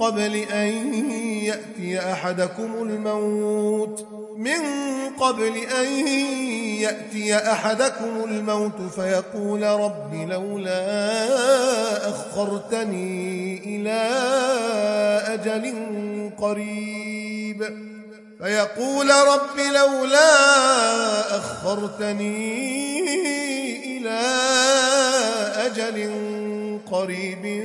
قبل أن يأتي أحدكم الموت. من قبل أن يأتي أحدكم الموت فيقول رب لولا أخرتني إلى أجل قريب. فيقول رب لولا أخرتني إلى أجل قريب